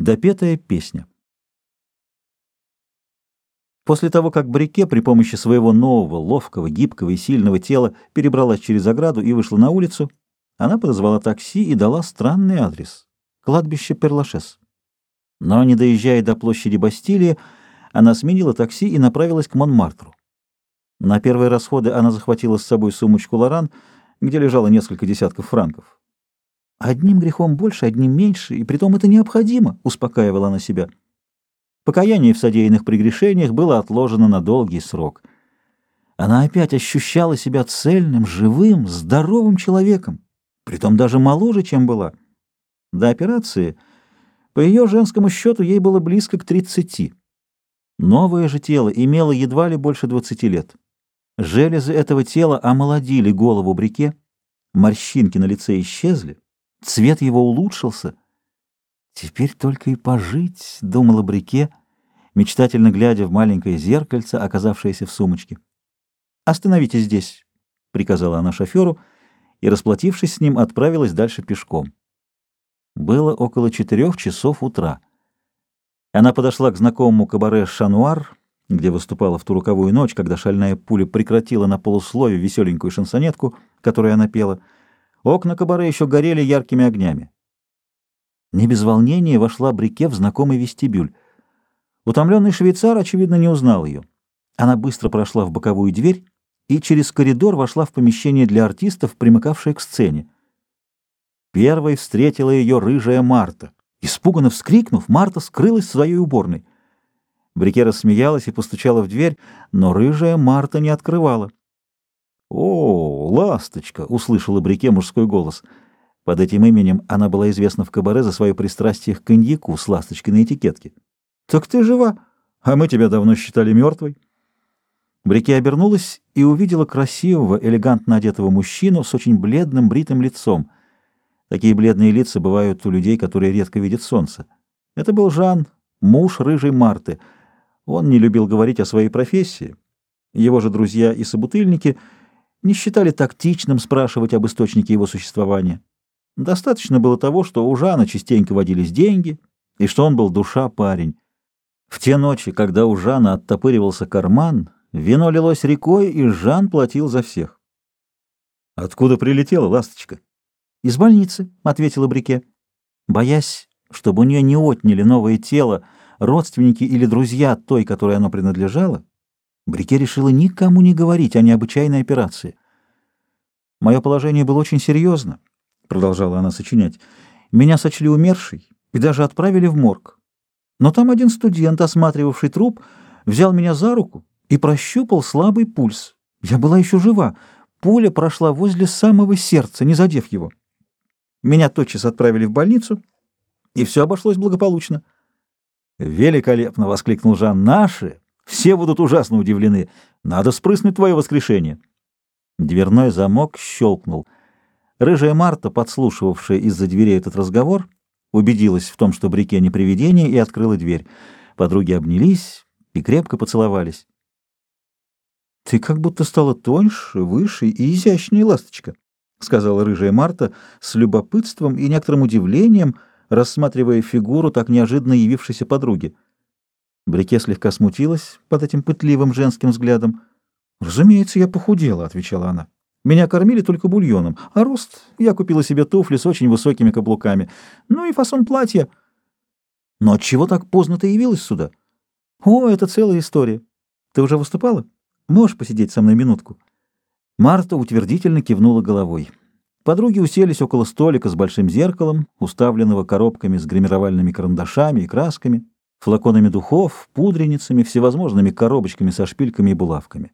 Допетая песня. После того, как Брике при помощи своего нового, ловкого, гибкого и сильного тела перебралась через ограду и вышла на улицу, она подозвала такси и дала странный адрес — кладбище Перлашес. Но, не доезжая до площади Бастилии, она сменила такси и направилась к Монмартру. На первые расходы она захватила с собой сумочку «Лоран», где лежало несколько десятков франков. Одним грехом больше, одним меньше, и притом это необходимо, успокаивала она себя. Покаяние в содеянных прегрешениях было отложено на долгий срок. Она опять ощущала себя цельным, живым, здоровым человеком, притом даже моложе, чем была. До операции, по ее женскому счету, ей было близко к тридцати. Новое же тело имело едва ли больше двадцати лет. Железы этого тела омолодили голову Брике, морщинки на лице исчезли, Цвет его улучшился. «Теперь только и пожить», — думала Брике, мечтательно глядя в маленькое зеркальце, оказавшееся в сумочке. «Остановитесь здесь», — приказала она шоферу, и, расплатившись с ним, отправилась дальше пешком. Было около четырех часов утра. Она подошла к знакомому кабаре «Шануар», где выступала в ту роковую ночь, когда шальная пуля прекратила на полуслове веселенькую шансонетку, которую она пела — Окна кабаре еще горели яркими огнями. Не без волнения вошла Брике в знакомый вестибюль. Утомленный швейцар, очевидно, не узнал ее. Она быстро прошла в боковую дверь и через коридор вошла в помещение для артистов, примыкавшее к сцене. Первой встретила ее рыжая Марта. Испуганно вскрикнув, Марта скрылась в своей уборной. Брике рассмеялась и постучала в дверь, но рыжая Марта не открывала. «О, ласточка!» — услышала Брике мужской голос. Под этим именем она была известна в кабаре за свое пристрастие к коньяку с ласточкой на этикетке. «Так ты жива, а мы тебя давно считали мертвой». Брике обернулась и увидела красивого, элегантно одетого мужчину с очень бледным бритым лицом. Такие бледные лица бывают у людей, которые редко видят солнце. Это был Жан, муж рыжей Марты. Он не любил говорить о своей профессии. Его же друзья и собутыльники — не считали тактичным спрашивать об источнике его существования. Достаточно было того, что у Жана частенько водились деньги, и что он был душа парень. В те ночи, когда у Жана оттопыривался карман, вино лилось рекой, и Жан платил за всех. «Откуда прилетела ласточка?» «Из больницы», — ответила Брике. Боясь, чтобы у нее не отняли новое тело, родственники или друзья той, которой оно принадлежало, Брике решила никому не говорить о необычайной операции. «Мое положение было очень серьезно», — продолжала она сочинять. «Меня сочли умершей и даже отправили в морг. Но там один студент, осматривавший труп, взял меня за руку и прощупал слабый пульс. Я была еще жива. Пуля прошла возле самого сердца, не задев его. Меня тотчас отправили в больницу, и все обошлось благополучно». «Великолепно!» — воскликнул Жан. «Наши!» Все будут ужасно удивлены. Надо спрыснуть твое воскрешение. Дверной замок щелкнул. Рыжая Марта, подслушивавшая из-за дверей этот разговор, убедилась в том, что Брике не привидение, и открыла дверь. Подруги обнялись и крепко поцеловались. — Ты как будто стала тоньше, выше и изящнее, ласточка, — сказала рыжая Марта с любопытством и некоторым удивлением, рассматривая фигуру так неожиданно явившейся подруги. Брике слегка смутилась под этим пытливым женским взглядом. «Разумеется, я похудела», — отвечала она. «Меня кормили только бульоном, а рост я купила себе туфли с очень высокими каблуками. Ну и фасон платья». «Но отчего так поздно ты явилась сюда?» «О, это целая история. Ты уже выступала? Можешь посидеть со мной минутку?» Марта утвердительно кивнула головой. Подруги уселись около столика с большим зеркалом, уставленного коробками с гримировальными карандашами и красками флаконами духов, пудреницами, всевозможными коробочками со шпильками и булавками.